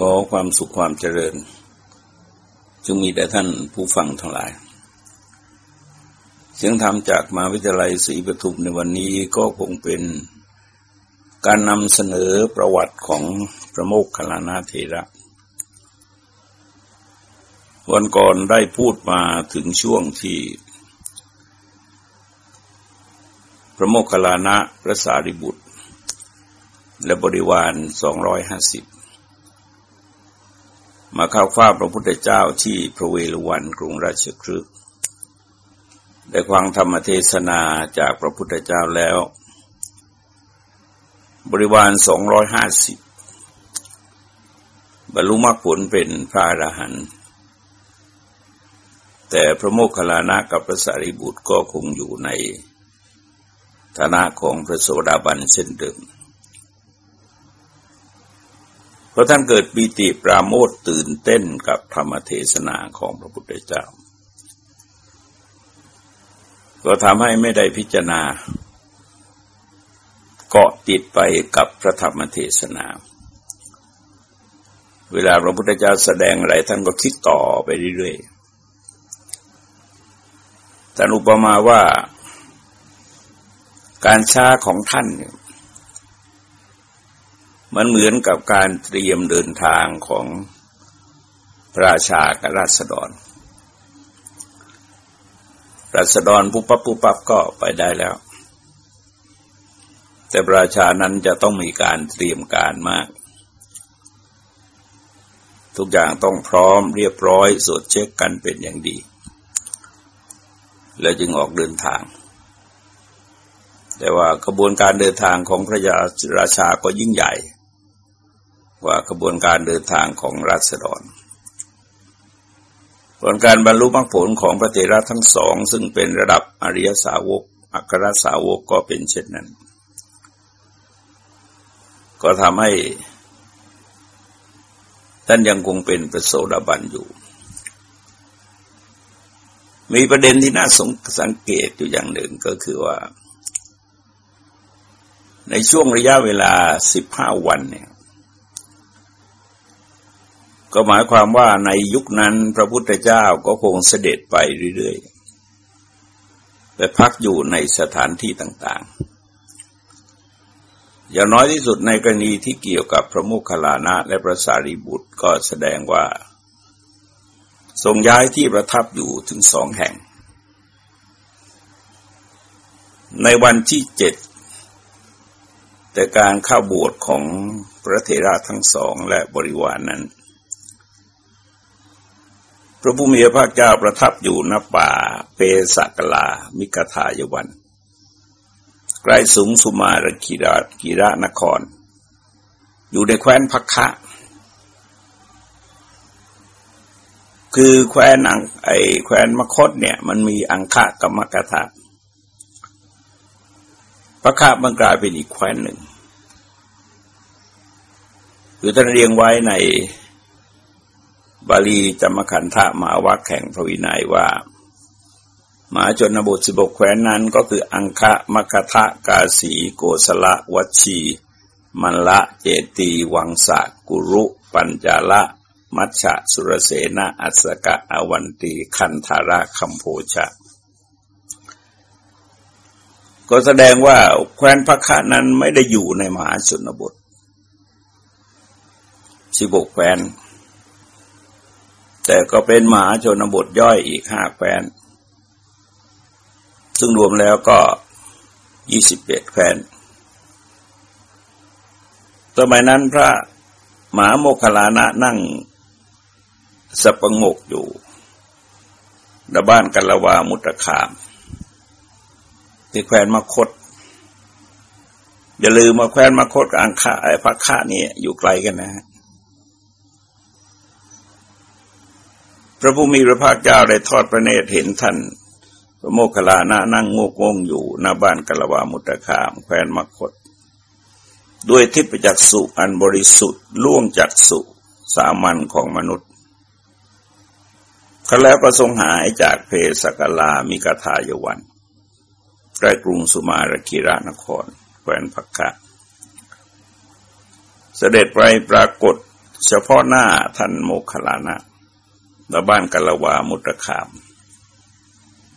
ขอความสุขความเจริญ จึงมีแต่ท่านผู้ฟังทั้งหลาย เสียงธรรมจากมาวิทยาลัยศรีปทุมในวันนี้ก็คงเป็นการนำเสนอประวัติของพระโมกขลานาเทระ วันก่อนได้พูดมาถึงช่วงที่ พระโมกขลานะพระสารีบุตร และบริวารสองร้อยห้าสิบ มาเข้าคว้าพระพุทธเจ้าที่พระเวฬุวันกรุงราชคฤห์ได้ฟังธรรมเทศนาจากพระพุทธเจ้าแล้ว บริวารสองร้อยห้าสิบบรรลุมรรคผลเป็นพระอรหันต์แต่พระโมคคัลลานะกับพระสารีบุตรก็คงอยู่ในฐานะของพระโสดาบันเช่นเดิม พราะท่านเกิดปีติปราโมทตื่นเต้นกับธรรมเทศนาของพระพุทธเจ้า ก็ทำให้ไม่ได้พิจารณา เกาะติดไปกับพระธรรมเทศนา เวลาพระพุทธเจ้าแสดงอะไรท่านก็คิดต่อไปเรื่อยๆท่านอุปมาว่า การช้าของท่านเนี่ย มันเหมือนกับการเตรียมเดินทางของพระราชากับราษฎร ราษฎรปุ๊บปั๊บปุ๊บปั๊บก็ไปได้แล้ว แต่พระราชานั้นจะต้องมีการเตรียมการมาก ทุกอย่างต้องพร้อมเรียบร้อยสดเช็คกันเป็นอย่างดี แล้วจึงออกเดินทาง แต่ว่าขบวนการเดินทางของพระยาราชาก็ยิ่งใหญ่ ว่ากระบวนการเดินทางของรัษฎรผลการบรรลุมรรคผลของพระเถระทั้งสอง ซึ่งเป็นระดับอริยสาวก อัครสาวกก็เป็นเช่นนั้น ก็ทำให้ ท่านยังคงเป็นประโสดาบันอยู่ มีประเด็นที่น่าสงสังเกตอยู่อย่างหนึ่งก็คือว่า ในช่วงระยะเวลาสิบห้าวันเนี่ย ก็หมายความว่าในยุคนั้นพระพุทธเจ้าก็คงเสด็จไปเรื่อยๆไปพักอยู่ในสถานที่ต่าง ๆ อย่างน้อยที่สุดในกรณีที่เกี่ยวกับพระมุคลานะและพระสารีบุตรก็แสดงว่า ทรงย้ายที่ประทับอยู่ถึงสองแห่ง ในวันที่เจ็ดแต่การเข้าบวชของพระเถระทั้งสองและบริวารนนั้น พระผู้มีพระเจ้าประทับอยู่ณป่าเปสักลา มิกทายวัน ใกล้สูงสุมารกีรากีระนคร อยู่ในแคว้นพักคะคือแคว้นอังไอแคว้นมคตเนี่ยมันมีอังคะกับมกทะพักคะมันกลายเป็นอีกแคว้นหนึ่งคือท่านเรียงไว้ใน บาลีจมขันธะมาวักแข่งพระวินัยว่าหมาจนบุตรสิบกแคว้นนั้นก็คืออังคะมคทะกาสีโกสละวัชี มันละเจตีวังสะกุรุ ปัญจาละ มัชชะสุรเสนาอัสกะอวันตีคันธาระคัมโพชะ ก็แสดงว่าแคว้นพระคะนั้นไม่ได้อยู่ในมหาชนบทสิบกแคว้น แต่ก็เป็นมหาชนบทย่อยอีกห้าแคว้น ซึ่งรวมแล้วก็ยี่สิบเอ็ดแคว้น สมัยนั้นพระมหาโมคคลานะนั่งสปงกอยู่ดบ้านกัลวามุตคามที่แคว้นมคต อย่าลืมมาแคว้นมคตกับอังคาไอ้พักคะนี่อยู่ไกลกันนะฮะ พระผู้มีพระภาคเจ้าได้ทอดพระเนตรเห็นท่าน พระโมคคัลลานะนั่งงกงงอยู่หน้าบ้านกลวามุตคามแคว้นมคต ด้วยทิพจักสุอันบริสุทธิ์ล่วงจากสุสามัญของมนุษย์เขาแล้วก็ทรงหายจากเพสกลามิกทายวันใกล้กรุงสุมารคิรานครแคว้นพักคะเสด็จไปปรากฏเฉพาะหน้าท่านโมคคลานะ แล้วบ้านกะละวามุตรคาม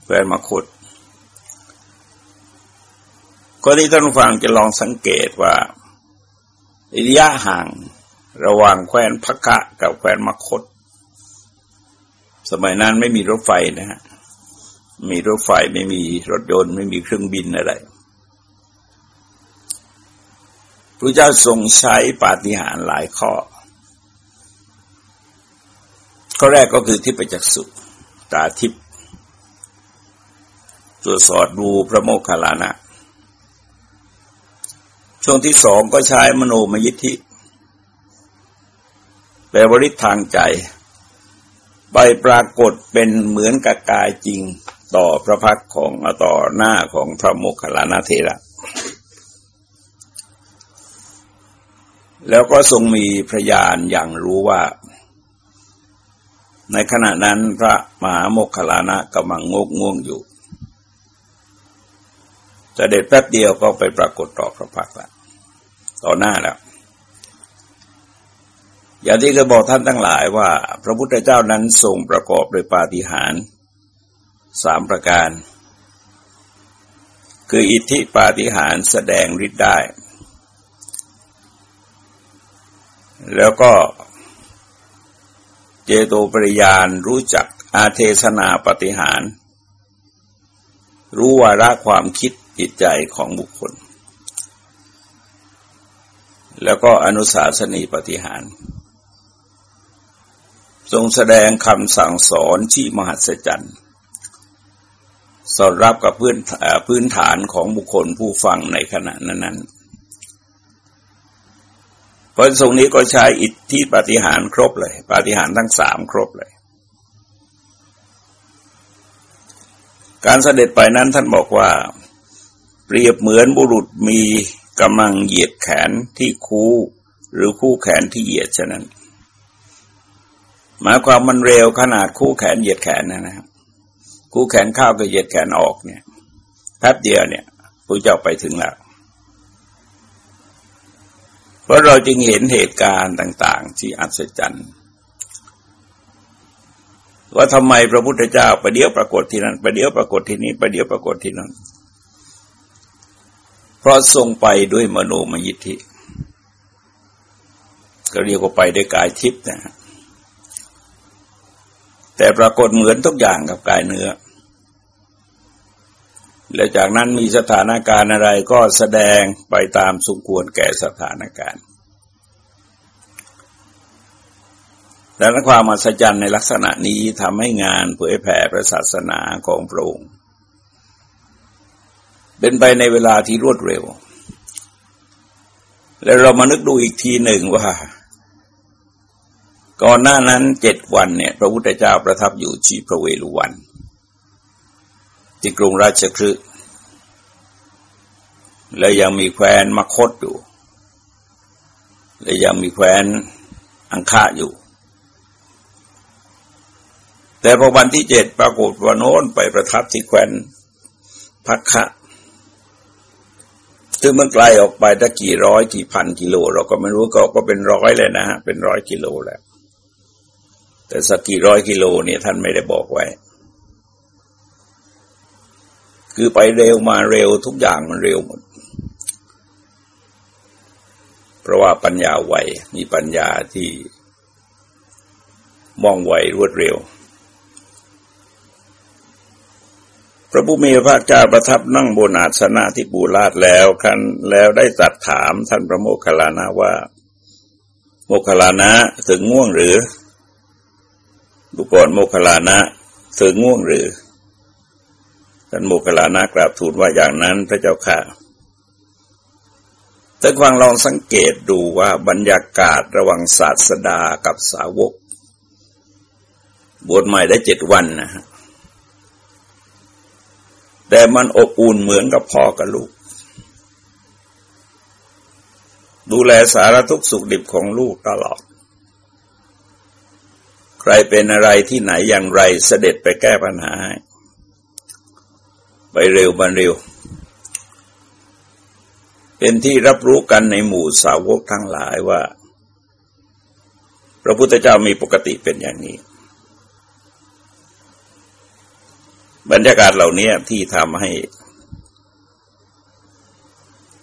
แฟนมาขุด ก็ที่ท่านฟังจะลองสังเกตว่าระยะห่างระหว่างแคว้นพกะกับแคว้นมคต สมัยนั้นไม่มีรถไฟนะฮะ มีรถไฟไม่มีรถยนต์ไม่มีเครื่องบินอะไรพระเจ้าทรงใช้ปาฏิหาริย์หลายข้อ ข้อแรกก็คือที่ประจักษุตาทิพตรวจสอบดูพระโมคคัลลานะ ช่วงที่สองก็ใช้มโนมยิทธิแปลวริทางใจ ไปปรากฏเป็นเหมือนกับกายจริงต่อพระพักของต่อหน้าของพระโมคคัลลานะเทระแล้วก็ทรงมีพระญาณอย่างรู้ว่า ในขณะนั้นพระมหาโมคคลานะกำลังงกง่วงอยู่แต่เด็ดแป๊บเดียวก็ไปปรากฏต่อพระพักแล้วต่อหน้าแล้ว อย่างที่เคยบอกท่านทั้งหลายว่า พระพุทธเจ้านั้นทรงประกอบโดยปาฏิหาริย์สามประการ คืออิทธิปาฏิหาริย์แสดงฤทธิ์ได้ แล้วก็ เจโตปริยานรู้จักอาเทศนาปฏิหาร รู้วาระความคิดจิตใจของบุคคล แล้วก็อนุสาสนีปฏิหาร ทรงแสดงคำสั่งสอนที่มหัศจรรย์สอดรับกับพื้นพื้นฐานของบุคคลผู้ฟังในขณะนั้นๆเพราะทรงนี้ก็ใช้อิท ธิปฏิหารครบเลยปฏิหารทั้งสามครบเลย การเสด็จไปนั้นท่านบอกว่า เปรียบเหมือนบุรุษมีกำลังเหยียดแขนที่คูหรือคู่แขนที่เหยียดฉะนั้น หมายความมันเร็วขนาดคู่แขนเหยียดแขนนะครับ คู่แขนเข้ากับเหยียดแขนออกเนี่ยแป๊บเดียวเนี่ยพระเจ้าไปถึงแล้ว เพราะเราจึงเห็นเหตุการณ์ต่าง ๆ ที่อัศจรรย์ว่าทำไมพระพุทธเจ้าประเดี๋ยวปรากฏที่นั่นประเดี๋ยวปรากฏที่นี้ประเดี๋ยวปรากฏที่นั่นเพราะทรงไปด้วยมโนมยิทธิก็เรียกว่าไปด้วยกายทิพย์นะแต่ปรากฏเหมือนทุกอย่างกับกายเนื้อ และจากนั้นมีสถานการณ์อะไรก็แสดงไปตามสมควรแก่สถานการณ์ดังนั้นความมหัศจรรย์ในลักษณะนี้ทำให้งานเผยแผ่พระศาสนาของพระองค์เป็นไปในเวลาที่รวดเร็ว แล้วเรามานึกดูอีกทีหนึ่งว่า ก่อนหน้านั้นเจ็ดวันเนี่ย พระพุทธเจ้าประทับอยู่ชีพระเวฬุวัน ที่กรุงราชคฤห์และยังมีแคว้นมคตอยู่ และยังมีแคว้นอังคาอยู่ แต่พอวันที่เจ็ดปรากฏว่าโน้นไปประทับที่แคว้นพักคะซึ่งมันไกลออกไปถ้ากี่ร้อยกี่พันกิโล เราก็ไม่รู้ก็ก็เป็นร้อยเลยนะฮะเป็นร้อยกิโลแล้วแต่สักกี่ร้อยกิโลเนี่ยท่านไม่ได้บอกไว้ คือไปเร็วมาเร็วทุกอย่างมันเร็วหมด เพราะว่าปัญญาไวมีปัญญาที่มองไวรวดเร็ว พระผู้มีพระเจ้าประทับนั่งบนอาสนะที่ปูลาดแล้วคันแล้วได้ตรัสถามท่านพระโมคคัลลานะว่า โมคคัลลานะถึงง่วงหรือดูก่อนโมคคัลลานะถึงง่วงหรือ ท่านโมคคัลลานะกราบทูลว่าอย่างนั้นพระเจ้าค่ะแต่ควางลองสังเกตดูว่าบรรยากาศระหว่างศาสดากับสาวก บวชใหม่ได้เจ็ดวันนะฮะแต่มันอบอุ่นเหมือนกับพ่อกับลูก ดูแลสารทุกสุขดิบของลูกตลอด ใครเป็นอะไรที่ไหนอย่างไรเสด็จไปแก้ปัญหา ไปเร็วบันเร็ว เป็นที่รับรู้กันในหมู่สาวกทั้งหลายว่า พระพุทธเจ้ามีปกติเป็นอย่างนี้ บรรยากาศเหล่านี้ที่ทำให้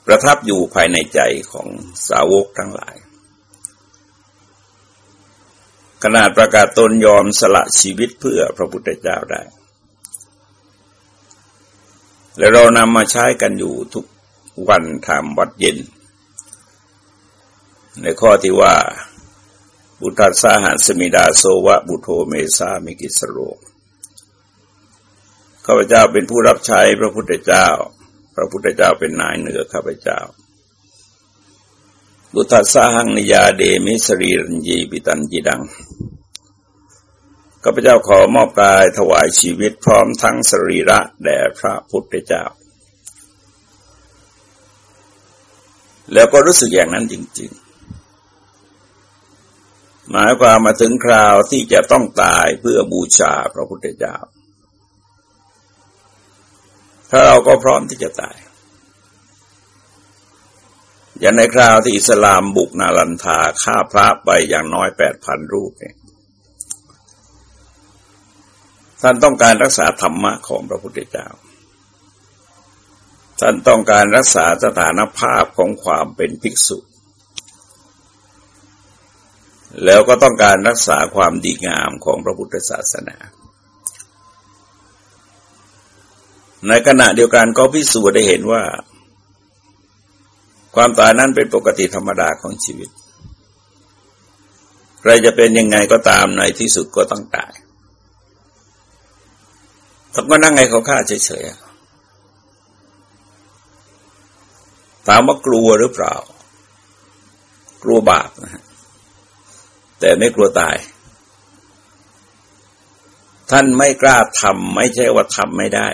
ประทับอยู่ภายในใจของสาวกทั้งหลาย ขนาดประกาศตนยอมสละชีวิตเพื่อพระพุทธเจ้าได้ และเรานำมาใช้กันอยู่ทุกวันทำวัดเย็น ในข้อที่ว่า บุตรสาหัสมิดาโซวะบุโทเมสามิกิสโรข้าพเจ้าเป็นผู้รับใช้พระพุทธเจ้า พระพุทธเจ้าเป็นนายเหนือข้าพเจ้า บุตรสาหังนิยาเดมิสรีรัญญีปิตันจิดัง ข้าพเจ้าขอมอบกายถวายชีวิตพร้อมทั้งสรีระแด่พระพุทธเจ้า แล้วก็รู้สึกอย่างนั้นจริง ๆ หมายความมาถึงคราวที่จะต้องตายเพื่อบูชาพระพุทธเจ้า ถ้าเราก็พร้อมที่จะตาย อย่างในคราวที่อิสลามบุกนาลันทาฆ่าพระไปอย่างน้อยแปดพันรูปเนี่ย ท่านต้องการรักษาธรรมะของพระพุทธเจ้า ท่านต้องการรักษาสถานภาพของความเป็นภิกษุ แล้วก็ต้องการรักษาความดีงามของพระพุทธศาสนา ในขณะเดียวกันก็พิสูจน์ได้เห็นว่า ความตายนั้นเป็นปกติธรรมดาของชีวิต ใครจะเป็นยังไงก็ตามในที่สุดก็ต้องตาย ต้องก็นั่งไงเขาฆ่าเฉยๆถามว่ากลัวหรือเปล่า กลัวบาปนะฮะแต่ไม่กลัวตาย ท่านไม่กล้าทำไม่ใช่ว่าทำไม่ได้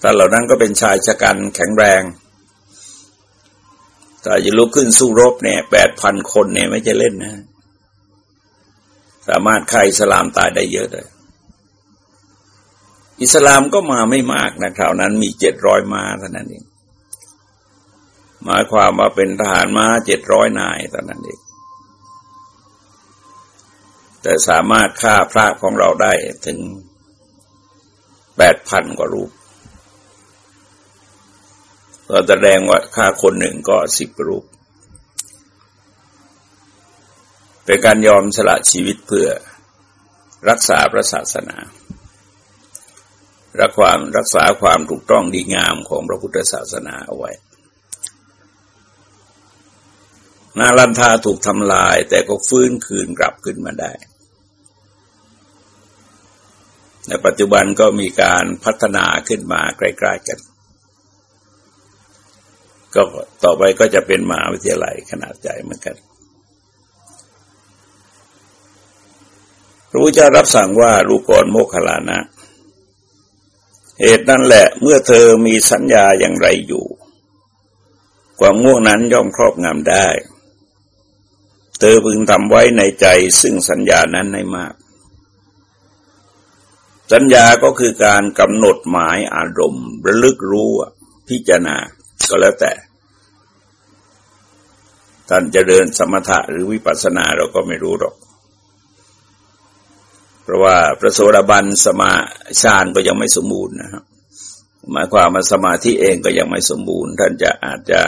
ท่านเหล่านั้นก็เป็นชายชะกันแข็งแรงแต่จะลุกขึ้นสู้รบเนี่ยแปดพันคนเนี่ยไม่จะเล่นนะ สามารถฆ่าอิสลามตายได้เยอะเลย อิสลามก็มาไม่มากนะคราวนั้นมีเจ็ดร้อยมาเท่านั้นเองหมายความว่าเป็นทหารมาเจ็ดร้อยนายเท่านั้นเองแต่สามารถฆ่าพระของเราได้ถึงแปดพันกว่ารูปก็แสดงว่าฆ่าคนหนึ่งก็สิบรูป เป็นการยอมสละชีวิตเพื่อรักษาพระศาสนา รักความรักษาความถูกต้องดีงามของพระพุทธศาสนาเอาไว้ นาลันทาถูกทำลายแต่ก็ฟื้นคืนกลับขึ้นมาได้ ในปัจจุบันก็มีการพัฒนาขึ้นมาใกล้ๆกัน ก็ต่อไปก็จะเป็นมหาวิทยาลัยขนาดใหญ่เหมือนกันพระพุทธเจ้ารับสั่งว่าลูกกรโมคลานะ เหตุนั้นแหละเมื่อเธอมีสัญญาอย่างไรอยู่ ความง่วงนั้นย่อมครอบงำได้ เธอพึงทำไว้ในใจซึ่งสัญญานั้นให้มาก สัญญาก็คือการกำหนดหมายอารมณ์ ระลึกรู้พิจารณาก็แล้วแต่ท่านจะเดินสมถะหรือวิปัสสนาเราก็ไม่รู้หรอก เพราะว่าพระโสดาบันสมาฌานก็ยังไม่สมบูรณ์นะครับหมายความว่าสมาธิเองก็ยังไม่สมบูรณ์ ท่านจะอาจจะ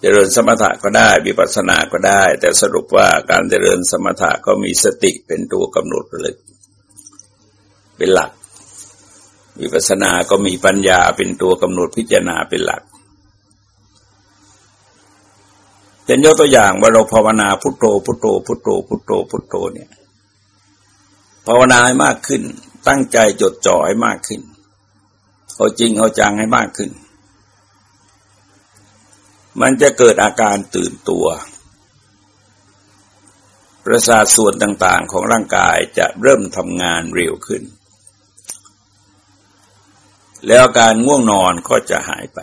เจริญสมถะก็ได้วิปัสสนาก็ได้ แต่สรุปว่าการเจริญสมถะก็มีสติเป็นตัวกำหนดระลึกเป็นหลัก วิปัสสนาก็มีปัญญาเป็นตัวกำหนดพิจารณาเป็นหลักเป็นยกตัวอย่างว่าเราภาวนาพุทโธพุทโธพุทโธพุทโธพุทโธเนี่ย ภาวนาให้มากขึ้น ตั้งใจจดจ่อให้มากขึ้น เอาจริงเอาจังให้มากขึ้น มันจะเกิดอาการตื่นตัว ประสาทส่วนต่างๆของร่างกายจะเริ่มทำงานเร็วขึ้น แล้วการง่วงนอนก็จะหายไป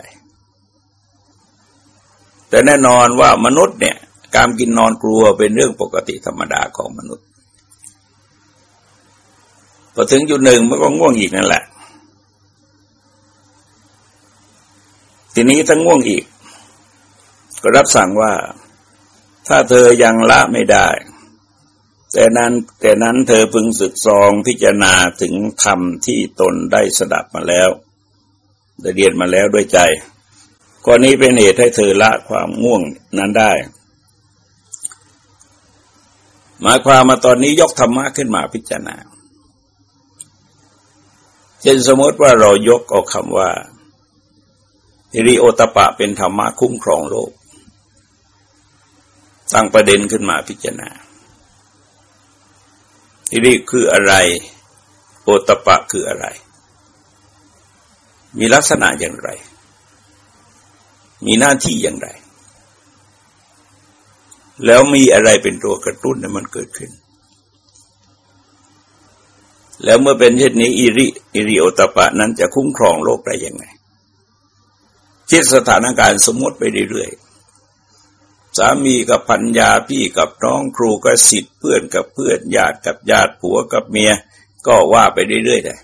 แต่แน่นอนว่ามนุษย์เนี่ย การกินนอนกลัวเป็นเรื่องปกติธรรมดาของมนุษย์ พอถึงจุดหนึ่งมันก็ง่วงอีกนั่นแหละ ทีนี้ถ้าง่วงอีก ก็รับสั่งว่า ถ้าเธอยังละไม่ได้ แต่นั้นแต่นั้นเธอพึงศึกซองพิจารณาถึงธรรมที่ตนได้สดับมาแล้วได้เรียนมาแล้วด้วยใจข้อนี้เป็นเหตุให้เธอละความง่วงนั้นได้ หมายความมาตอนนี้ยกธรรมะขึ้นมาพิจารณา เช่นสมมติว่าเรายกเอาคำว่าฮิริโอตปะเป็นธรรมะคุ้มครองโลก ตั้งประเด็นขึ้นมาพิจารณาฮิริคืออะไร โอตปะคืออะไร มีลักษณะอย่างไร มีหน้าที่อย่างไร แล้วมีอะไรเป็นตัวกระตุ้นให้มันเกิดขึ้น แล้วเมื่อเป็นเช่นนี้อิริอิริโอตปะนั้นจะคุ้มครองโลกได้ยังไงคิดสถานการณ์สมมติไปเรื่อยๆสามีกับพัญญาพี่กับน้องครูกับสิทธิ์เพื่อนกับเพื่อนญาติกับญาติผัวกับเมีย ก็ว่าไปเรื่อยๆเลย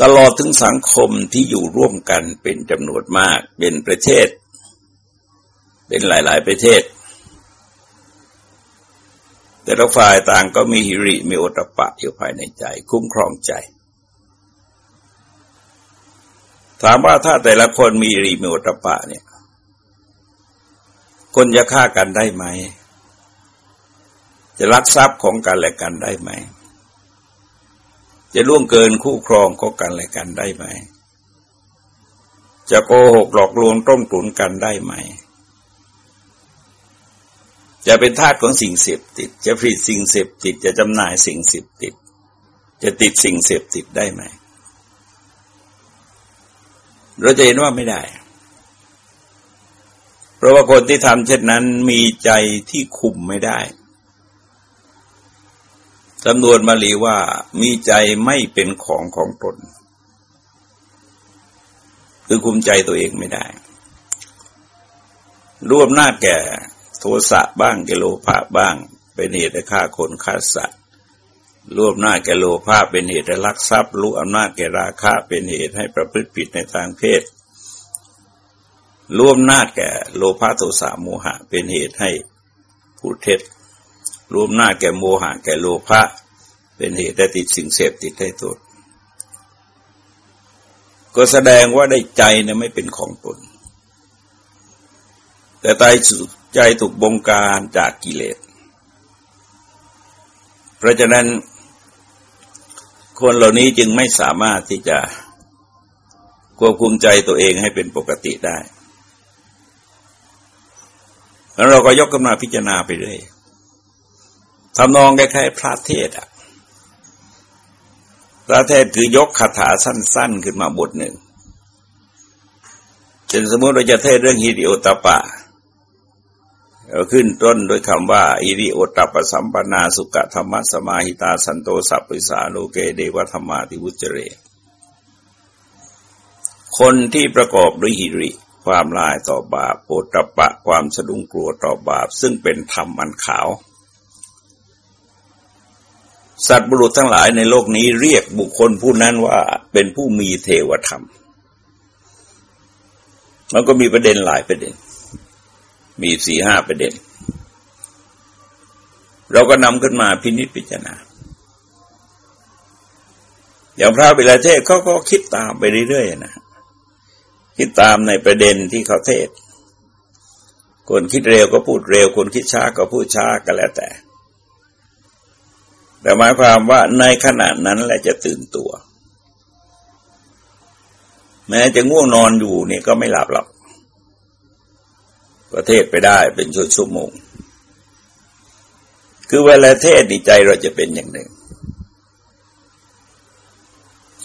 ตลอดถึงสังคมที่อยู่ร่วมกันเป็นจำนวนมากเป็นประเทศ เป็นหลาย ๆ ประเทศ แต่ละฝ่ายต่างก็มีหิริมีโอตปะอยู่ภายในใจ คุ้มครองใจ ถามว่าถ้าแต่ละคนมีหิรีมีโอตปะเนี่ย คนจะฆ่ากันได้ไหม จะลักทรัพย์ของกันและกันได้ไหม จะล่วงเกินคู่ครองของกันและกันได้ไหม จะโกหกหลอกลวงต้มตุ๋นกันได้ไหม จะเป็นทาสของสิ่งเสพติด จะผลิตสิ่งเสพติด จะจำหน่ายสิ่งเสพติด จะติดสิ่งเสพติดได้ไหม เราจะเห็นว่าไม่ได้ เพราะว่าคนที่ทำเช่นนั้นมีใจที่คุมไม่ได้จำนวนมาลีว่ามีใจไม่เป็นของของตน คือคุมใจตัวเองไม่ได้รวมหน้าแก่ โทสะบ้างแกโลภะบ้าง เป็นเหตุให้ฆ่าคนฆ่าสัตว์รูปหน้าแกโลภะเป็นเหตุให้ลักทรัพย์รู้อำนาจแกราคะเป็นเหตุให้ประพฤติผิดในทางเพศร่วมนาจแก่โลภะโทสะโมหะ เป็นเหตุให้พูดเท็จรวมหน้าแก่โมหะแก่โลภะเป็นเหตุให้ติดสิ่งเสพติดให้ตัวก็แสดงว่าได้ใจเนี่ยไม่เป็นของตน แต่ใจ ใจถูกบงการจากกิเลส เพราะฉะนั้น คนเหล่านี้จึงไม่สามารถที่จะควบคุมใจตัวเองให้เป็นปกติได้ แล้วเราก็ยกกันมาพิจารณาไปเรื่อยทำนองคล้ายๆพระเทศอะพระเทศคือยกคาถาสั้น ๆ ขึ้นมาบทหนึ่งเช่นสมมติเราจะเทศเรื่องฮิริโอตปะ เราขึ้นต้นโดยคำว่า อิริโอตัปสัมปนาสุกธรรมสมาหิตาสันโตสัพพิสาโลเกเดวธรรมาติวุจเร คนที่ประกอบด้วยหิริความลายต่อบาปโอตปะความสะดุ้งกลัวต่อบาป ซึ่งเป็นธรรมมันขาว สัตว์บุรุษทั้งหลายในโลกนี้เรียกบุคคลผู้นั้นว่าเป็นผู้มีเทวธรรม มันก็มีประเด็นหลายประเด็น มีสี่ห้าประเด็น เราก็นำขึ้นมาพินิจพิจารณา อย่างพระวิลาเทศเขาก็คิดตามไปเรื่อยๆนะ คิดตามในประเด็นที่เขาเทศ คนคิดเร็วก็พูดเร็ว คนคิดช้าก็พูดช้าก็แล้วแต่ แต่หมายความว่าในขณะนั้นแหละจะตื่นตัว แม้จะง่วงนอนอยู่นี่ก็ไม่หลับหรอก ประเทศไปได้เป็นชั่วโมง คือเวลาเทศดีใจเราจะเป็นอย่างหนึ่ง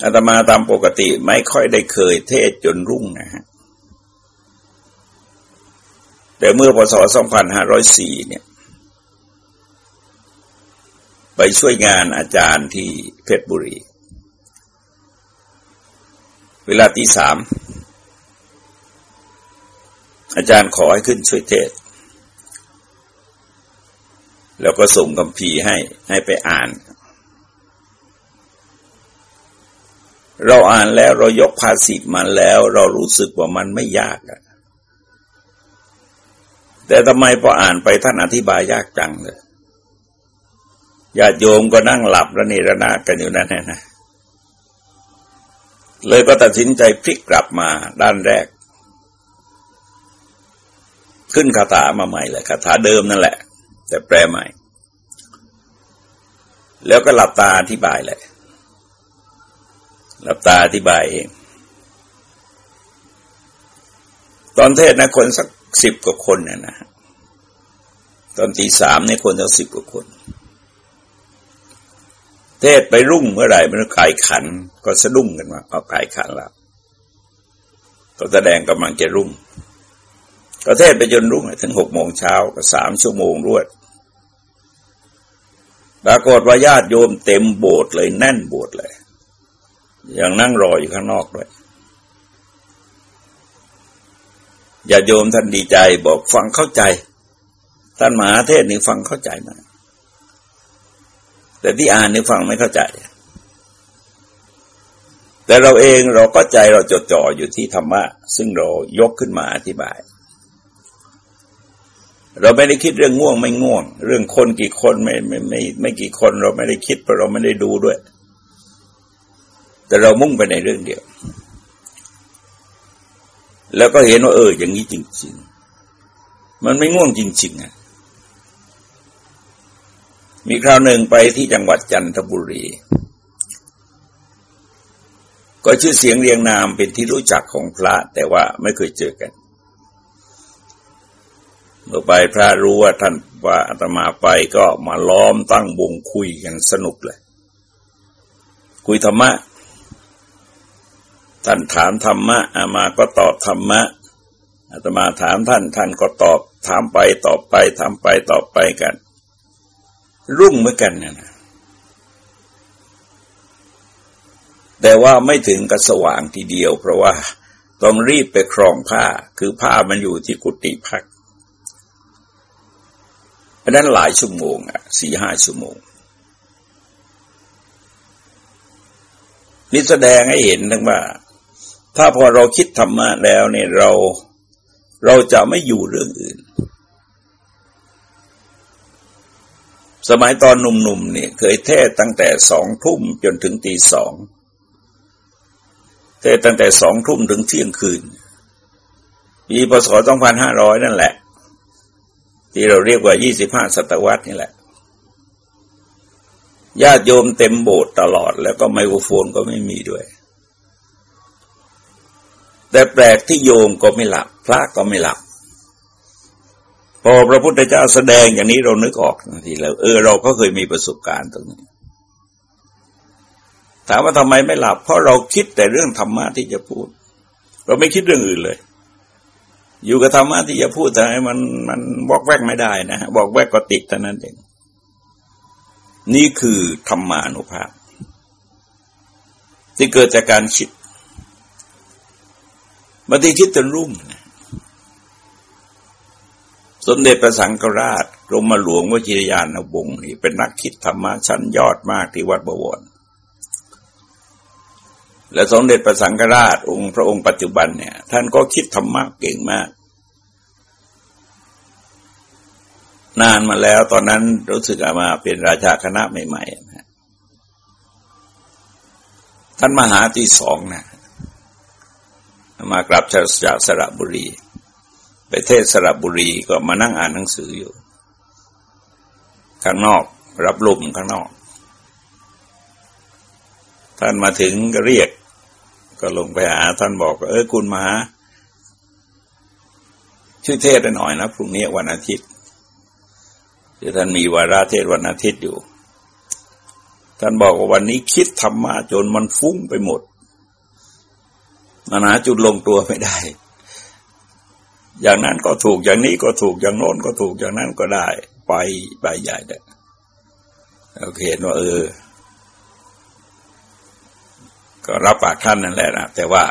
อาตมาตามปกติไม่ค่อยได้เคยเทศจนรุ่งนะฮะ แต่เมื่อพศ 2504 เนี่ย ไปช่วยงานอาจารย์ที่เพชรบุรี เวลาที่สาม อาจารย์ขอให้ขึ้นช่วยเทศ แล้วก็ส่งคำพีให้ให้ไปอ่าน เราอ่านแล้วเรายกภาษิตมาแล้ว เรารู้สึกว่ามันไม่ยากอะแต่ทำไมพออ่านไปท่านอธิบายยากจังเลยญาติโยมก็นั่งหลับระเนระนากันอยู่นั่นนะ เลยก็ตัดสินใจพลิกกลับมาด้านแรก ขึ้นคาถามาใหม่เลยคาถาเดิมนั่นแหละ แต่แปลใหม่ แล้วก็หลับตาอธิบายเลยหลับตาอธิบายเองตอนเทศนะคนสักสิบกว่าคนเนี่ยนะตอนตีสามเนี่ยคนจะสิบกว่าคน เทศไปรุ่งเมื่อไหร่มันกายขัน ก็สะดุ้งกันว่าเอากายขันแล้วก็แสดงกำลังจะรุ่ง ก็เทศไปจนรุ่งถึงหกโมงเช้าก็สามชั่วโมงรวดปรากฏว่าญาติโยมเต็มโบสถ์เลยแน่นโบสถ์เลย ยังนั่งรออยู่ข้างนอกด้วยญาติโยมท่านดีใจบอกฟังเข้าใจ ท่านมหาเทศนี่ฟังเข้าใจมาแต่ที่อ่านนี่ฟังไม่เข้าใจ แต่เราเองเราก็ใจเราจดจ่ออยู่ที่ธรรมะ ซึ่งเรายกขึ้นมาอธิบาย เราไม่ได้คิดเรื่องง่วงไม่ง่วง เรื่องคนกี่คนไม่ไม่ไม่ไม่กี่คนเราไม่ได้คิดเพราะเราไม่ได้ดูด้วย แต่เรามุ่งไปในเรื่องเดียว แล้วก็เห็นว่าเอออย่างนี้จริง ๆ มันไม่ง่วงจริง ๆอะมีคราวหนึ่งไปที่จังหวัดจันทบุรี ก็ชื่อเสียงเรียงนามเป็นที่รู้จักของพระแต่ว่าไม่เคยเจอกัน เมื่อไปพระรู้ว่าท่านว่าอาตมาไปก็มาล้อมตั้งวงคุยกันสนุกเลย คุยธรรมะ ท่านถามธรรมะอามาก็ตอบธรรมะอาตมาถามท่านท่านก็ตอบ ถามไปตอบไปถามไปตอบไปกัน รุ่งเหมือนกันนะแต่ว่าไม่ถึงกับสว่างทีเดียว เพราะว่าต้องรีบไปครองผ้า คือผ้ามันอยู่ที่กุฏิพัก เพราะนั้นหลายชั่วโมงอะสี่ห้าชั่วโมง นี่แสดงให้เห็นทั้งว่า ถ้าพอเราคิดธรรมะแล้วเนี่ยเราเราจะไม่อยู่เรื่องอื่น สมัยตอนหนุ่มๆเนี่ยเคยเทศตั้งแต่สองทุ่มจนถึงตีสองเทศตั้งแต่สองทุ่มถึงเที่ยงคืนปีพศสองพันห้าร้อยนั่นแหละ ที่เราเรียกว่ายี่สิบห้าศตวรรษนี่แหละญาติโยมเต็มโบสถ์ตลอด แล้วก็ไมโครโฟนก็ไม่มีด้วย แต่แปลกที่โยมก็ไม่หลับ พระก็ไม่หลับ พอพระพุทธเจ้าแสดงอย่างนี้เรานึกออกทันทีแล้วเออเราก็เคยมีประสบการณ์ตรงนี้ ถามว่าทำไมไม่หลับ เพราะเราคิดแต่เรื่องธรรมะที่จะพูด เราไม่คิดเรื่องอื่นเลย อยู่กับธรรมะที่จะพูดแต่มันมันบอกแวกไม่ได้นะบอกแวกก็ติดเท่านั้นเองนี่คือธรรมานุภาพ ที่เกิดจากการคิดบางทีคิดจนรุ่มนะสมเด็จพระสังฆราชกรมหลวงวชิรยานวงศ์นี่เป็นนักคิดธรรมะชั้นยอดมากที่วัดบวร และสมเด็จพระสังฆราช องค์พระองค์ปัจจุบันเนี่ย ท่านก็คิดธรรมะเก่งมาก นานมาแล้วตอนนั้นรู้สึกมาเป็นราชาคณะใหม่ๆนะท่านมหาที่สองนะมากลับจากสระบุรี ไปเทศสระบุรีก็มานั่งอ่านหนังสืออยู่ ข้างนอกรับลมข้างนอก ท่านมาถึงก็เรียก ก็ลงไปหาท่านบอกเออคุณมาช่วยเทศหน่อยนะพรุ่งนี้วันอาทิตย์ที่ท่านมีวาระเทศวันอาทิตย์อยู่ ท่านบอกว่าวันนี้คิดธรรมะจนมันฟุ้งไปหมดมันหาจุดลงตัวไม่ได้ อย่างนั้นก็ถูกอย่างนี้ก็ถูกอย่างโน้นก็ถูกอย่างนั้นก็ได้ ไปไปใหญ่ได้เราเห็นว่าเออ ก็รับปากท่านนั่นแหละนะแต่ว่า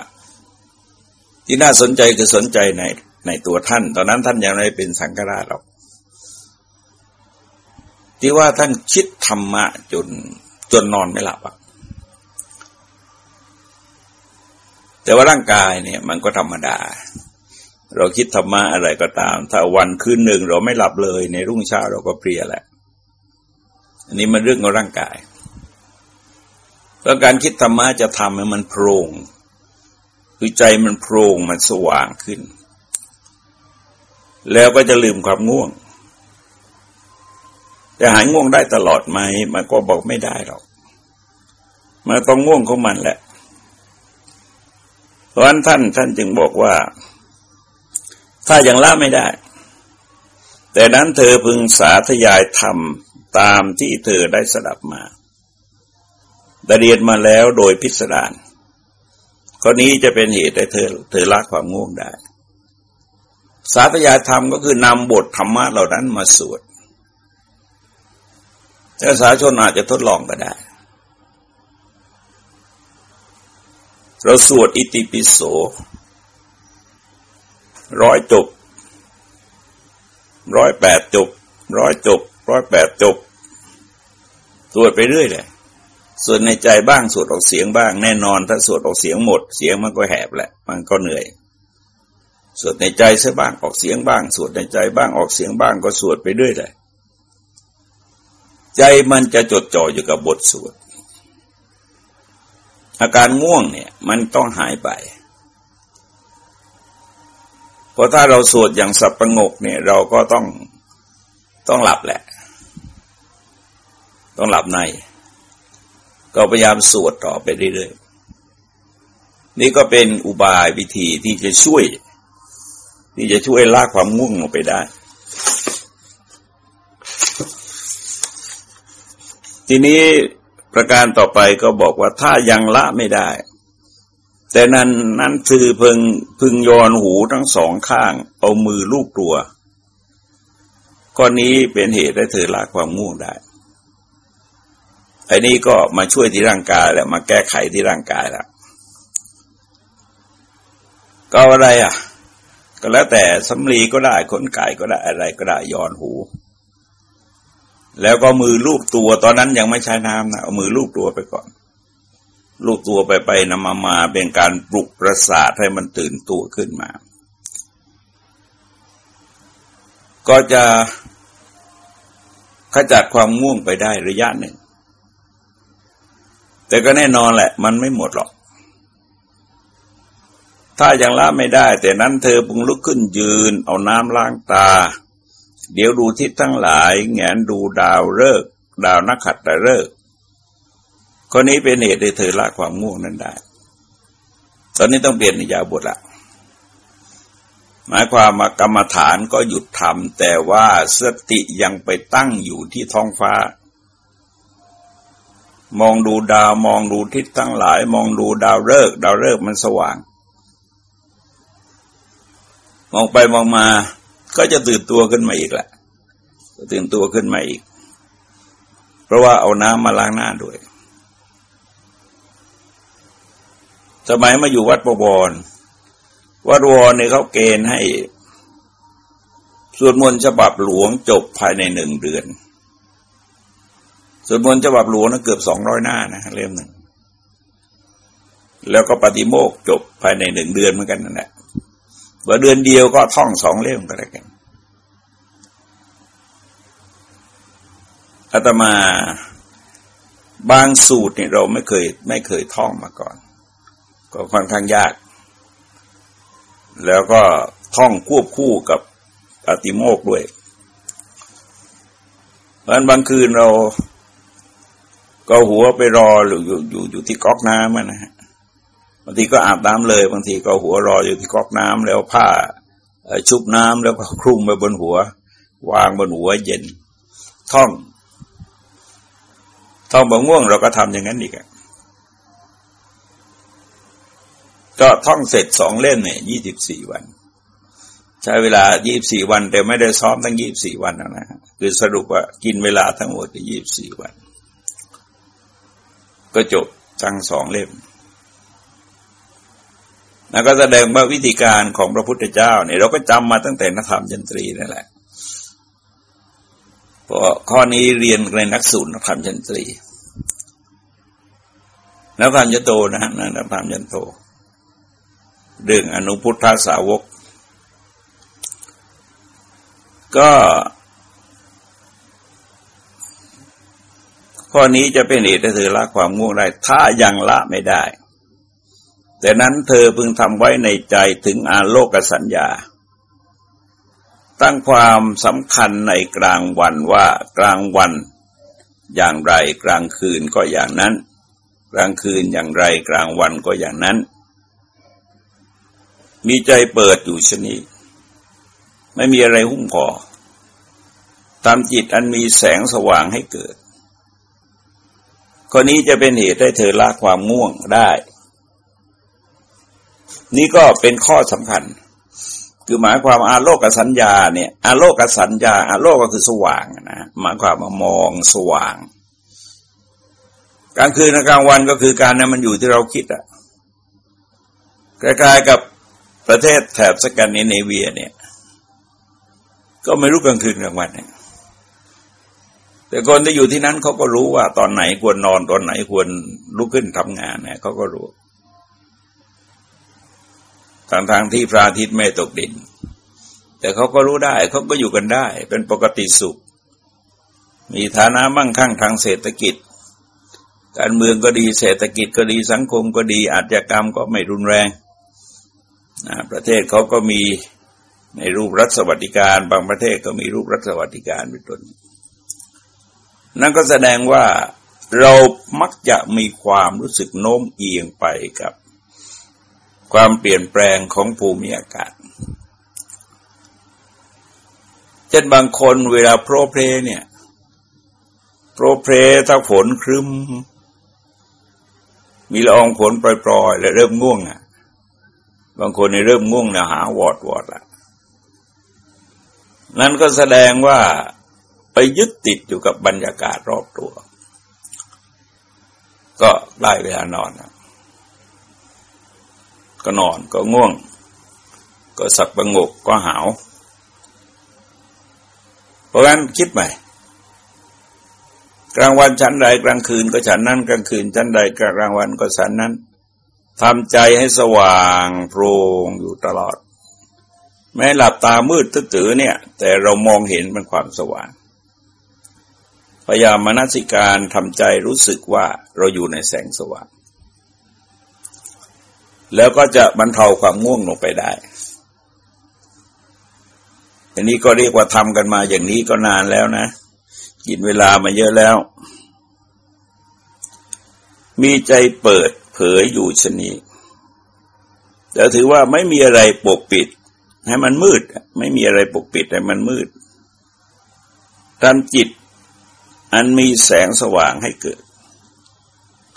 ที่น่าสนใจคือสนใจในในตัวท่าน ตอนนั้นท่านยังไม่เป็นสังฆราชหรอก ที่ว่าท่านคิดธรรมะจนจนนอนไม่หลับอะแต่ว่าร่างกายเนี่ย มันก็ธรรมดา เราคิดธรรมะอะไรก็ตาม ถ้าวันคืนหนึ่งเราไม่หลับเลย ในรุ่งเช้าเราก็เพลียแหละ อันนี้มันเรื่องของร่างกาย แล้วการคิดธรรมะจะทำให้มันโปร่งคือใจมันโปร่งมันสว่างขึ้น แล้วก็จะลืมความง่วง จะหายง่วงได้ตลอดไหมมันก็บอกไม่ได้หรอกมันต้องง่วงของมันแหละเพราะฉะนั้นท่านท่านจึงบอกว่า ถ้ายังละไม่ได้ แต่นั้นเธอพึงสาธยายธรรมตามที่เธอได้สดับมา ดเรียนมาแล้วโดยพิสดารข้อนี้จะเป็นเหตุให้เธอเธอละความง่วงได้ สาธยายธรรมก็คือนำบทธรรมะเหล่านั้นมาสวดแต่สาชนอาจจะทดลองก็ได้ เราสวดอิติปิโสร้อยจบร้อยแปดจบร้อยจบร้อยแปดจบ สวดไปเรื่อยเลย ส่วนในใจบ้างสวดออกเสียงบ้างแน่นอน ถ้าสวดออกเสียงหมด เสียงมันก็แหบแหละ มันก็เหนื่อยสวดในใจเสียบ้างออกเสียงบ้าง สวดในใจบ้างออกเสียงบ้างก็สวดไปเรื่อยเลยใจมันจะจดจ่ออยู่กับบทสวด อาการง่วงเนี่ย มันต้องหายไปเพราะถ้าเราสวดอย่างสับประงกเนี่ย เราก็ต้องต้องหลับแหละ ต้องหลับใน ก็พยายามสวดต่อไปเรื่อยๆ นี่ก็เป็นอุบายวิธีที่จะช่วย ที่จะช่วยลากความง่วงออกไปได้ ทีนี้ประการต่อไปก็บอกว่าถ้ายังละไม่ได้ แต่นั้นนั้นคือพึงพึงยอนหูทั้งสองข้าง เอามือลูกตัวก้อนนี้เป็นเหตุให้เธอละความง่วงได้ อ้นี้ก็มาช่วยที่ร่างกายแล้วมาแก้ไขที่ร่างกายแล้วก็อะไรอะ ก็แล้วแต่สำลีก็ได้ขนไก่ก็ได้อะไรก็ได้ย้อนหู แล้วก็มือลูบตัวตอนนั้นยังไม่ใช้น้ำนะเอามือลูบตัวไปก่อน ลูบตัวไปไปนำมามาเป็นการปลุกประสาทให้มันตื่นตัวขึ้นมา ก็จะขจัดความง่วงไปได้ระยะหนึ่ง แต่ก็แน่นอนแหละ มันไม่หมดหรอก ถ้ายังละไม่ได้ แต่นั้นเธอปุงลุกขึ้นยืน เอาน้ำล้างตา เดี๋ยวดูทิศทั้งหลายแงนดูดาวฤกษ์ดาวนักขัดแต่ฤกษ์คนนี้เป็นเหตุให้เธอละความง่วงนั้นได้ ตอนนี้ต้องเปลี่ยนนิยาบทละหมายความมากรรมฐานก็หยุดทำแต่ว่าสติยังไปตั้งอยู่ที่ท้องฟ้า มองดูดาวมองดูทิศทั้งหลาย มองดูดาวฤกษ์ดาวฤกษ์มันสว่าง มองไปมองมาก็จะตื่นตัวขึ้นมาอีกแหละตื่นตัวขึ้นมาอีก เพราะว่าเอาน้ำมาล้างหน้าด้วย สมัยมาอยู่วัดประวร วัดวรเนี่ยเขาเกณฑ์ให้สวดมนต์ฉบับหลวงจบภายในหนึ่งเดือน สวดมนต์ฉบับหลวงนะเกือบสองร้อยหน้านะเล่มหนึ่งแล้วก็ปฏิโมกจบภายในหนึ่งเดือนเหมือนกันนั่นแหละว่าเดือนเดียวก็ท่องสองเล่มก็ได้กันอาตมาบางสูตรเนี่ยเราไม่เคยไม่เคยท่องมาก่อน ก็ค่อนข้างยาก แล้วก็ท่องควบคู่กับอติโมกด้วยเพราะบางคืนเรา ก็หัวไปรอหรืออยู่อยู่อยู่ที่ก๊อกน้ำนะฮะบางทีก็อาบน้ำเลย บางทีก็หัวรออยู่ที่ก๊อกน้ำแล้วผ้าชุบน้ำแล้วก็คลุมไปบนหัว วางบนหัวเย็น ท่อง ท่องบางง่วงเราก็ทำอย่างนั้นอีกก็ท่องเสร็จสองเล่มเนี่ยยี่สิบสี่วัน ใช้เวลายี่บสี่วัน แต่ไม่ได้ซ้อมทั้งยี่บสี่วันนะฮะคือสรุปว่ากินเวลาทั้งหมดยี่บสี่วัน ก็จบทั้งสองเล่มแล้วก็แสดงว่าวิธีการของพระพุทธเจ้าเนี่ยเราก็จำมาตั้งแต่นักธรรมยันตรีนั่นแหละเพราะข้อนี้เรียนในนักสูตรนักธรรมยันตรี นักธรรมยันโตนะฮะนักธรรมยันโต เรื่องอนุพุทธสาวก ก็ ข้อนี้จะเป็นเหตุให้เธอละความง่วงได้ ถ้ายังละไม่ได้ แต่นั้นเธอพึงทำไว้ในใจถึงอาโลกสัญญา ตั้งความสำคัญในกลางวันว่ากลางวัน อย่างไรกลางคืนก็อย่างนั้น กลางคืนอย่างไรกลางวันก็อย่างนั้น มีใจเปิดอยู่ชนิดไม่มีอะไรหุ้มห่อทำจิตอันมีแสงสว่างให้เกิด ข้อนี้จะเป็นเหตุให้เธอละความง่วงได้ นี่ก็เป็นข้อสำคัญ คือหมายความอาโลกสัญญาเนี่ยอาโลกสัญญาอาโลกก็คือสว่างนะหมายความว่ามองสว่างกลางคืนกลางวันก็คือการนั้นมันอยู่ที่เราคิดอะคล้ายๆกับประเทศแถบสแกนดิเนเวียเนี่ย ก็ไม่รู้กลางคืนกลางวันเนี่ย แต่คนที่อยู่ที่นั้นเขาก็รู้ว่าตอนไหนควรนอนตอนไหนควรลุกขึ้นทำงานเนี่ยเขาก็รู้ทางทางที่พระอาทิตย์ไม่ตกดิน แต่เขาก็รู้ได้เขาก็อยู่กันได้ เป็นปกติสุข มีฐานะมั่งคั่งทางเศรษฐกิจ การเมืองก็ดีเศรษฐกิจก็ดีสังคมก็ดีอาชญากรรมก็ไม่รุนแรงประเทศเขาก็มีในรูปรัฐสวัสดิการ บางประเทศก็มีรูปรัฐสวัสดิการเป็นต้น นั่นก็แสดงว่าเรามักจะมีความรู้สึกโน้มเอียงไปกับ ความเปลี่ยนแปลงของภูมิอากาศ เช่นบางคนเวลาโปรเพลเนี่ย โปรเพลถ้าฝนครึ้มมีละอองฝนปล่อยๆ และเริ่มง่วงอะ บางคนในเริ่มง่วงนะหาวอดวอดละนั่นก็แสดงว่า ไปยึดติดอยู่กับบรรยากาศรอบตัว ก็ได้เวลานอนก็นอนก็ง่วง ก็สักประงกก็หาว เพราะงั้นคิดใหม่ กลางวันชั้นใดกลางคืนก็ฉันนั้น กลางคืนชั้นใดกลางวันก็ฉันนั้นทำใจให้สว่างโปร่งอยู่ตลอด แม้หลับตามืดตื้อเนี่ย แต่เรามองเห็นเป็นความสว่าง พยายามมนสิการทำใจรู้สึกว่าเราอยู่ในแสงสว่าง แล้วก็จะบรรเทาความง่วงลงไปได้อันนี้ก็เรียกว่าทำกันมาอย่างนี้ก็นานแล้วนะ กินเวลามาเยอะแล้ว มีใจเปิดเผยอยู่ชนีแต่ถือว่าไม่มีอะไรปกปิด ให้มันมืด ไม่มีอะไรปกปิดให้มันมืดทำจิต อันมีแสงสว่างให้เกิด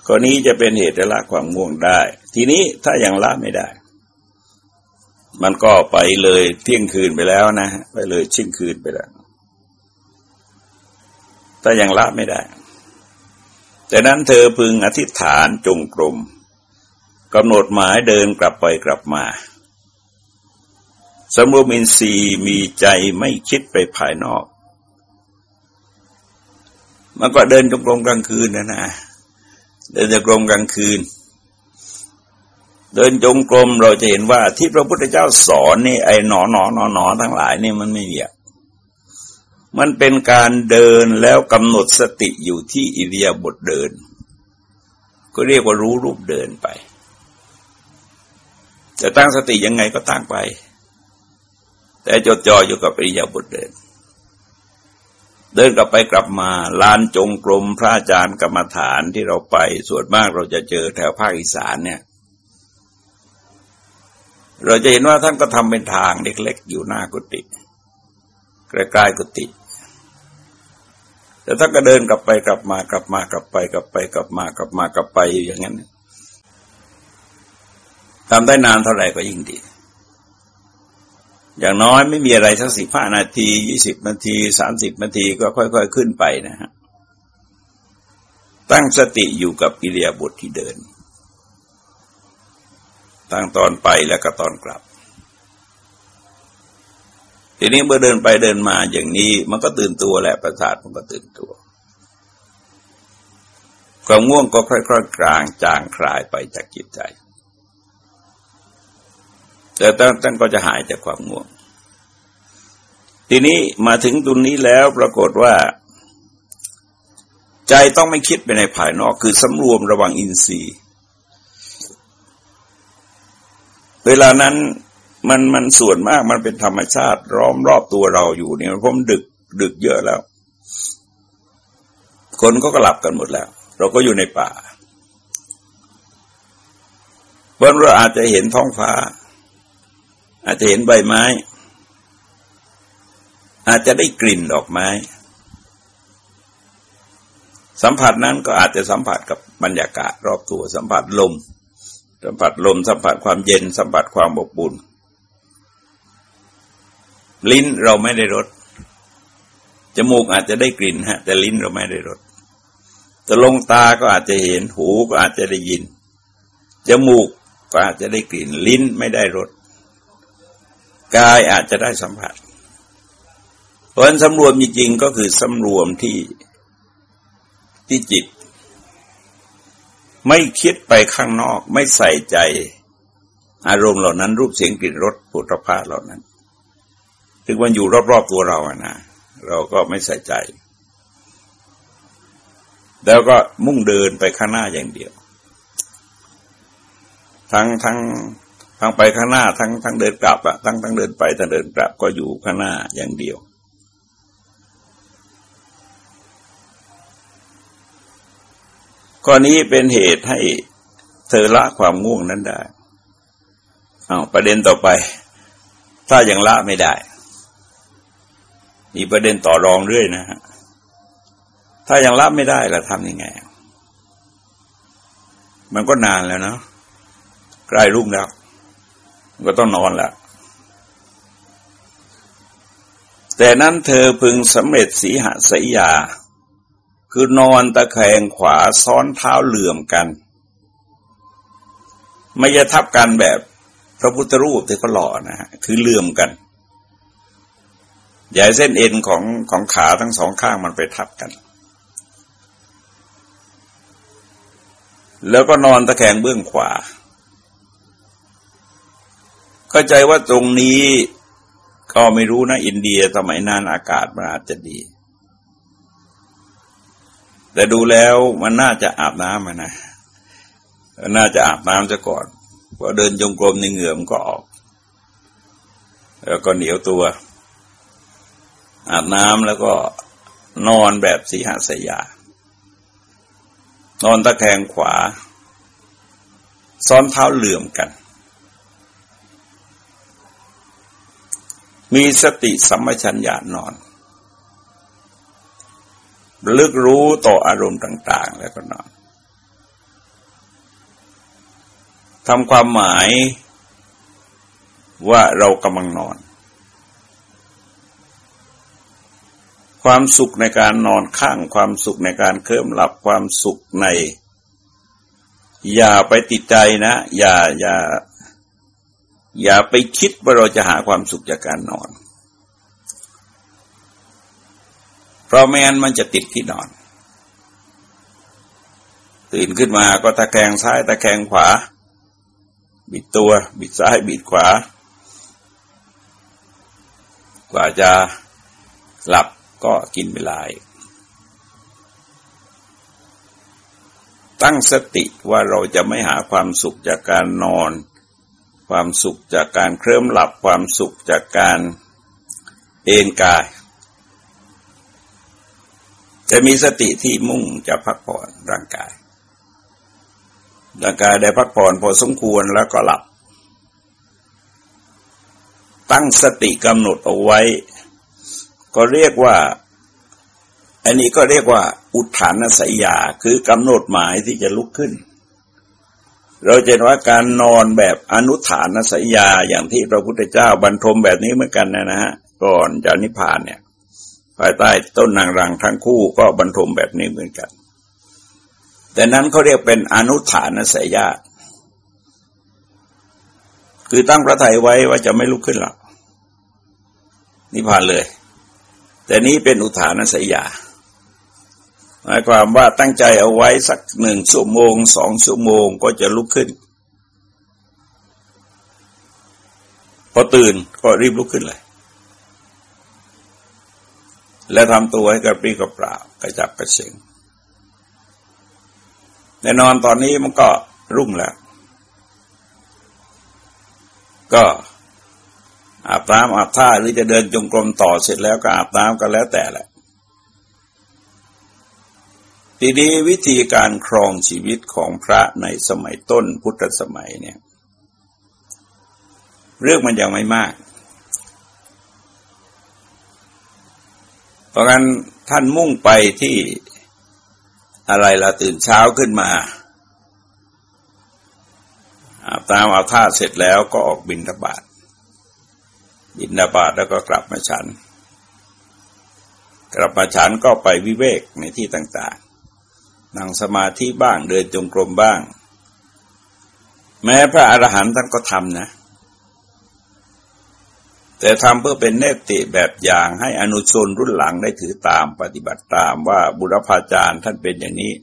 กรณีจะเป็นเหตุละความง่วงได้ ทีนี้ถ้ายังละไม่ได้ มันก็ไปเลยเที่ยงคืนไปแล้วนะไปเลยชิ่งคืนไปแล้วถ้ายังละไม่ได้ แต่นั้นเธอพึงอธิษฐานจงกรมกำหนดหมายเดินกลับไปกลับมาสมุมินทรีมีใจไม่คิดไปภายนอก มันก็เดินจงกรมกลางคืนนะนะเดินจงกรมกลางคืน เดินจงกรมเราจะเห็นว่าที่พระพุทธเจ้าสอนนี่ไอ้หนอหนอหนอหนอทั้งหลายนี่มันไม่มีมันเป็นการเดินแล้วกำหนดสติอยู่ที่อิเดียบทเดิน ก็เรียกว่ารู้รูปเดินไปจะตั้งสติยังไงก็ตั้งไป แต่จดจ่ออยู่กับอิเดียบทเดิน เดินกลับไปกลับมาลานจงกรมพระอาจารย์กรรมฐานที่เราไปส่วนมากเราจะเจอแถวภาคอีสานเนี่ย เราจะเห็นว่าท่านก็ทำเป็นทางเล็กๆอยู่หน้ากุฏิใกล้ๆกุฏิแต่ถ้านก็เดินกลับไปกลับมากลับมากลับไปกลับไปกลับมากลับมากลับไปอย่างนั้นทำได้นานเท่าไหร่ก็ยิ่งดี อย่างน้อยไม่มีอะไรสักสิบห้านาทียี่สิบนาทีสามสิบนาทีก็ค่อยๆขึ้นไปนะฮะตั้งสติอยู่กับอิเลียบทที่เดิน ตั้งตอนไปแล้วก็ตอนกลับ ทีนี้เมื่อเดินไปเดินมาอย่างนี้ มันก็ตื่นตัวแหละประสาทมันก็ตื่นตัวความง่วงก็ค่อยๆกลางจางคลายไปจากจิตใจ แต่ท่านก็จะหายจากความง่วง ทีนี้มาถึงตรงนี้แล้วปรากฏว่า ใจต้องไม่คิดไปในภายนอก คือสำรวมระวังอินทรีย์ เวลานั้นมันมันส่วนมากมันเป็นธรรมชาติร้อมรอบตัวเราอยู่เนี่ยเพราะมันดึกดึกเยอะแล้ว คนก็กลับกันหมดแล้ว เราก็อยู่ในป่าบางเราอาจจะเห็นท้องฟ้า อาจจะเห็นใบไม้ อาจจะได้กลิ่นดอกไม้ สัมผัสนั้นก็อาจจะสัมผัสกับบรรยากาศรอบตัวสัมผัสลม สัมผัสลม สัมผัสความเย็น สัมผัสความอบอุ่นลิ้นเราไม่ได้รสจมูกอาจจะได้กลิ่นฮะ แต่ลิ้นเราไม่ได้รสแต่ลงตาก็อาจจะเห็นหูก็อาจจะได้ยินจมูกก็อาจจะได้กลิ่นลิ้นไม่ได้รส กายอาจจะได้สัมผัส เพราะฉะนั้นสำรวมจริงๆก็คือสำรวมที่ที่จิต ไม่คิดไปข้างนอก ไม่ใส่ใจ อารมณ์เหล่านั้น รูปเสียงกลิ่นรสปุถะพาเหล่านั้นถึงมันอยู่รอบๆตัวเราอะนะเราก็ไม่ใส่ใจ แล้วก็มุ่งเดินไปข้างหน้าอย่างเดียว ทั้งทั้ง ทั้งไปข้างหน้าทั้งทั้งเดินกลับอะทั้งทั้งเดินไปทั้งเดินกลับก็อยู่ข้างหน้าอย่างเดียวข้อนี้เป็นเหตุให้เธอละความง่วงนั้นได้อาประเด็นต่อไป ถ้ายังละไม่ได้ มีประเด็นต่อรองเรื่อยนะฮะถ้ายังรับไม่ได้เราทำยังไง มันก็นานแล้วเนาะใกล้รุ่งแล้ว ก็ต้องนอนแล้วแต่นั้นเธอพึงสำเร็จสีหสยา คือนอนตะแคงขวาซ้อนเท้าเหลื่อมกัน ไม่จะทับกันแบบพระพุทธรูปที่เขาหล่อนะฮะคือเหลื่อมกันอย่าเส้นเอ็นของของขาทั้งสองข้างมันไปทับกัน แล้วก็นอนตะแคงเบื้องขวา เข้าใจว่าตรงนี้ก็ไม่รู้นะ อินเดียสมัยนานอากาศมันอาจจะดี แต่ดูแล้วมันน่าจะอาบน้ำนะน่าจะอาบน้ำซะก่อนพอเดินจงกรมในเหงื่อมก็ออก แล้วก็เหนียวตัว อาบน้ำแล้วก็นอนแบบสีหสยา นอนตะแคงขวา ซ้อนเท้าเหลื่อมกัน มีสติสัมปชัญญะนอนลึกรู้ต่ออารมณ์ต่าง ๆ แล้วก็นอนทำความหมายว่าเรากำลังนอน ความสุขในการนอนข้างความสุขในการเคลิ้มหลับความสุขใน อย่าไปติดใจนะ อย่าอย่า อย่าไปคิดว่าเราจะหาความสุขจากการนอน เพราะไม่งั้นมันจะติดที่นอน ตื่นขึ้นมาก็ตะแคงซ้ายตะแคงขวา บิดตัวบิดซ้ายบิดขวา กว่าจะหลับก็กินเวลาตั้งสติว่าเราจะไม่หาความสุขจากการนอน ความสุขจากการเคลิ้มหลับความสุขจากการเอนกาย จะมีสติที่มุ่งจะพักผ่อนร่างกายร่างกายได้พักผ่อนพอสมควรแล้วก็หลับ ตั้งสติกำหนดเอาไว้ ก็เรียกว่า อันนี้ก็เรียกว่า อุทานสัยยาคือกำหนดหมายที่จะลุกขึ้น เราเห็นว่าการนอนแบบอนุฐานสัยยาอย่างที่พระพุทธเจ้าบรรทมแบบนี้เหมือนกันนะฮะก่อนจะนิพพานเนี่ยภายใต้ต้นนางรังทั้งคู่ก็บรรทมแบบนี้เหมือนกัน แต่นั้นเขาเรียกเป็นอนุฐานสัยยาคือตั้งพระทัยไว้ว่าจะไม่ลุกขึ้นหรอกนิพพานเลย แต่นี้เป็นอุทานสัยยา หมายความว่าตั้งใจเอาไว้สักหนึ่งชั่วโมงสองชั่วโมงก็จะลุกขึ้น พอตื่นก็รีบลุกขึ้นเลย และทำตัวให้กระปรี้กระเปร่ากระจับกระเฉงแน่นอนตอนนี้มันก็รุ่งแล้ว ก็อาบน้ำอาบท่าหรือจะเดินจงกรมต่อเสร็จแล้วก็อาบน้ำก็แล้วแต่แหละ ทีนี้วิธีการครองชีวิตของพระในสมัยต้นพุทธสมัยเนี่ย เรื่องมันยังไม่มาก เพราะงั้นท่านมุ่งไปที่อะไรละตื่นเช้าขึ้นมาอาบน้ำอาบท่าเสร็จแล้วก็ออกบินทบาทบินนาบาตแล้วก็กลับมาฉัน กลับมาฉันก็ไปวิเวกในที่ต่าง นั่งสมาธิบ้างเดินจงกรมบ้าง แม้พระอรหันต์ท่านก็ทำนะ แต่ทำเพื่อเป็นเนติแบบอย่างให้อนุชนรุ่นหลังได้ถือตามปฏิบัติตามว่าบุรพาจารย์ท่านเป็นอย่างนี้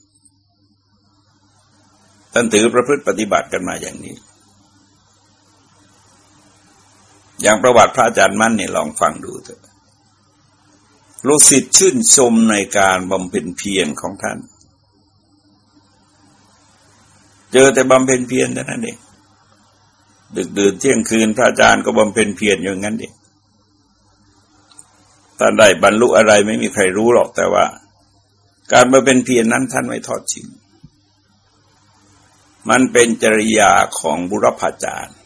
ท่านถือประพฤติปฏิบัติกันมาอย่างนี้ อย่างประวัติพระอาจารย์มั่นเนี่ยลองฟังดูเถอะลูกศิษย์ชื่นชมในการบำเพ็ญเพียรของท่าน เจอแต่บำเพ็ญเพียรเท่านั้นเองดึกดื่นเที่ยงคืนพระอาจารย์ก็บำเพ็ญเพียรอย่างนั้นเองท่านได้บรรลุอะไรไม่มีใครรู้หรอกแต่ว่า การมาเป็นเพียรนั้นท่านไม่ทอดทิ้งมันเป็นจริยาของบุรพาจารย์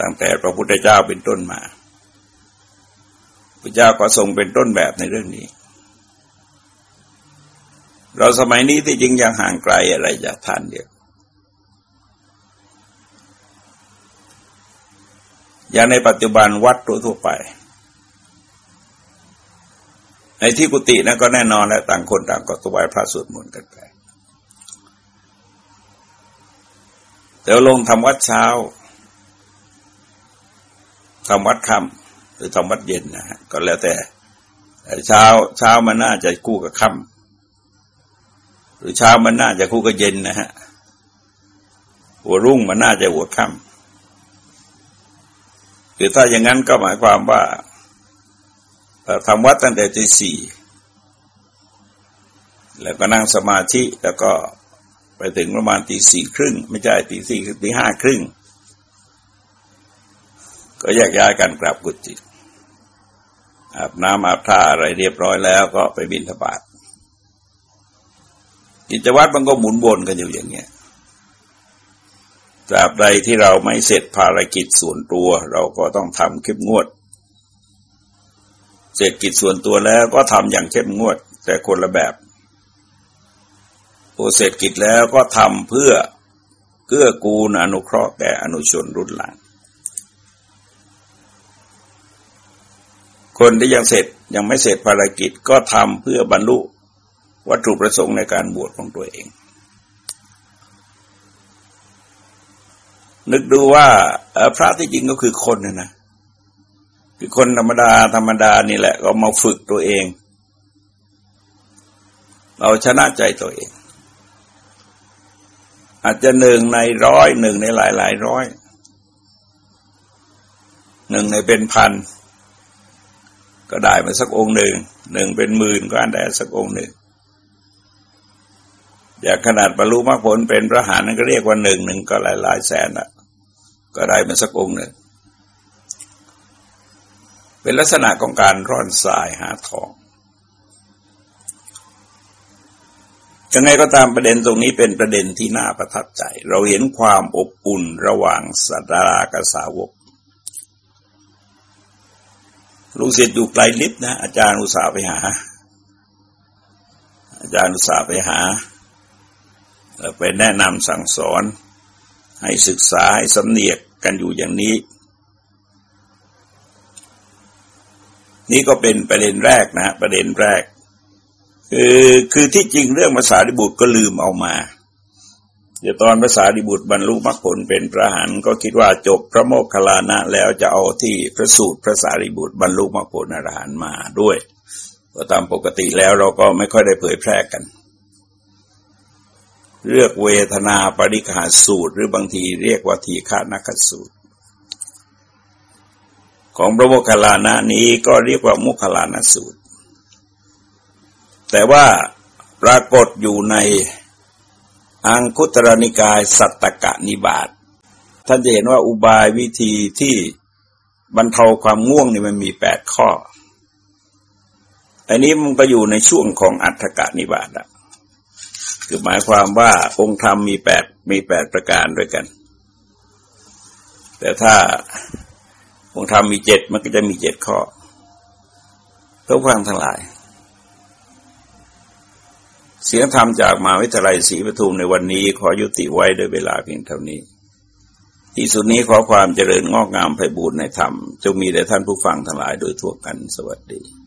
ตั้งแต่พระพุทธเจ้าเป็นต้นมา พระเจ้าก็ทรงเป็นต้นแบบในเรื่องนี้ เราสมัยนี้ที่จริงยังห่างไกลอะไรจากท่านเดียวอย่างในปัจจุบันวัดทั่วไป ในที่กุฏินั้นก็แน่นอนและต่างคนต่างก็ถวายพระสวดมนต์กันไปแต่ลงทำวัดเช้าทำวัดค่ำหรือทำวัดเย็นนะฮะก็แล้วแต่เช้าเช้ามันน่าจะคู่กับค่ำ หรือเช้ามันน่าจะคู่กับเย็นนะฮะหัวรุ่งมันน่าจะหัวค่ำคือถ้าอย่างนั้นก็หมายความว่าทำวัดตั้งแต่ตีสี่แล้วก็นั่งสมาธิแล้วก็ไปถึงประมาณตีสี่ครึ่ง ไม่ใช่ตีสี่คือตีห้าครึ่ง ก็แยกย้ายกันกลับกุฏิอาบน้ำอาบท่าอะไรเรียบร้อยแล้วก็ไปบินทบาท กิจวัตรมันก็หมุนวนกันอยู่อย่างเงี้ยตราบใดที่เราไม่เสร็จภารกิจส่วนตัว เราก็ต้องทำเข้มงวด เสร็จกิจส่วนตัวแล้วก็ทำอย่างเข้มงวด แต่คนละแบบพอเสร็จกิจแล้วก็ทำเพื่อเกื้อกูลอนุเคราะห์แก่อนุชนรุ่นหลัง คนที่ยังเสร็จยังไม่เสร็จภารกิจก็ทำเพื่อบรรลุ วัตถุประสงค์ในการบวชของตัวเอง นึกดูว่าพระที่จริงก็คือคนนะนะคือคนธรรมดาธรรมดานี่แหละ ก็มาฝึกตัวเอง เราชนะใจตัวเอง อาจจะหนึ่งในร้อยหนึ่งในหลายหลายร้อยหนึ่งในเป็นพันก็ได้มาสักองค์หนึ่งหนึ่งเป็นหมื่นก็ได้สักองค์หนึ่ง อย่างขนาดบรรลุมรรคผลเป็นพระหานั้นก็เรียกว่าหนึ่งหนึ่งก็หลายหลายแสนละก็ได้มาสักองค์หนึ่ง เป็นลักษณะของการร่อนทรายหาทองยังไงก็ตามประเด็นตรงนี้เป็นประเด็นที่น่าประทับใจ เราเห็นความอบอุ่นระหว่างสัตตากับสาวก ลูกศิษย์อยู่ไกลลิบนะ อาจารย์อุตสาห์ไปหา อาจารย์อุตสาห์ไปหา ไปแนะนำสั่งสอนให้ศึกษาให้สำเนียกกันอยู่อย่างนี้ นี่ก็เป็นประเด็นแรกนะประเด็นแรก คือคือที่จริงเรื่องภาษาดิบุตรก็ลืมเอามาเดี๋ยวตอนภาษาดิบุตรบรรลุมรรคผลเป็นพระหันก็คิดว่าจบพระโมคคัลลานะแล้วจะเอาที่พระสูตรพระสารีบุตรบรรลุมรรคผลอรหันมาด้วยก็ตามปกติแล้วเราก็ไม่ค่อยได้เผยแพร่กัน เลือกเวทนาปริคาสูตร หรือบางทีเรียกว่าทีฆานักสูตร ของพระโมคคัลลานะนี้ก็เรียกว่ามุคคลานสูตร แต่ว่าปรากฏอยู่ในอังคุตรนิกายสัตตกะนิบาตท่านจะเห็นว่าอุบายวิธีที่บรรเทาความง่วงนี่มันมีแปดข้อ อันนี้มันก็อยู่ในช่วงของอัฏฐกะนิบาตอะ คือหมายความว่าองค์ธรรมมีแปดมีแปดประการด้วยกัน แต่ถ้าองค์ธรรมมีเจ็ดมันก็จะมีเจ็ดข้อทุกฟังทั้งหลาย เสียงธรรมจากมาวิทยาลัยศรีปทุมในวันนี้ขอยุติไว้ด้วยเวลาเพียงเท่านี้ ที่สุดนี้ขอความเจริญงอกงามไพบูรณ์ในธรรมจงมีแด่ท่านผู้ฟังทั้งหลายโดยทั่วกันสวัสดี